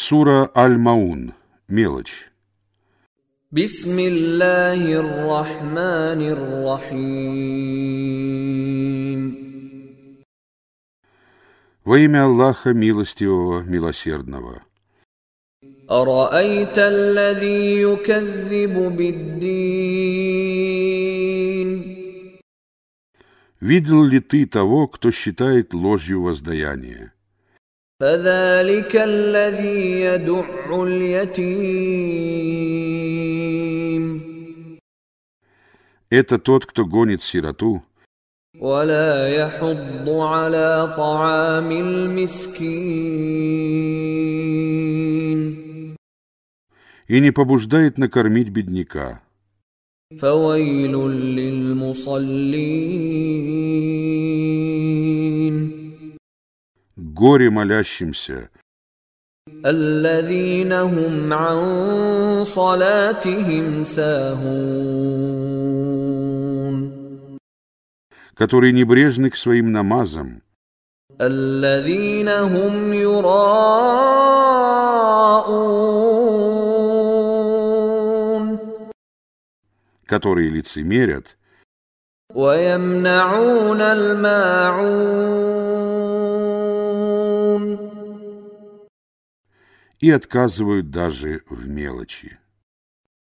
Сура Аль-Маун. Мелочь. بسم الله الرحمن الرحيم Во имя Аллаха Милостивого, Милосердного. أرأيت الذي يكذب بالدين Видел ли ты того, кто считает ложью воздаяние? فذلك الذي يدع اليتيم Это тот, кто гонит сироту ولا يحض على طعام المسكين и не побуждает накормить бедняка. فويل للمصلين Горе молящимся, الذين هم عن صلاتهم ساهون которые небрежны к своим намазам, الذين هم يراءون которые лицемерят ويمنعون الماعون И отказывают даже в мелочи.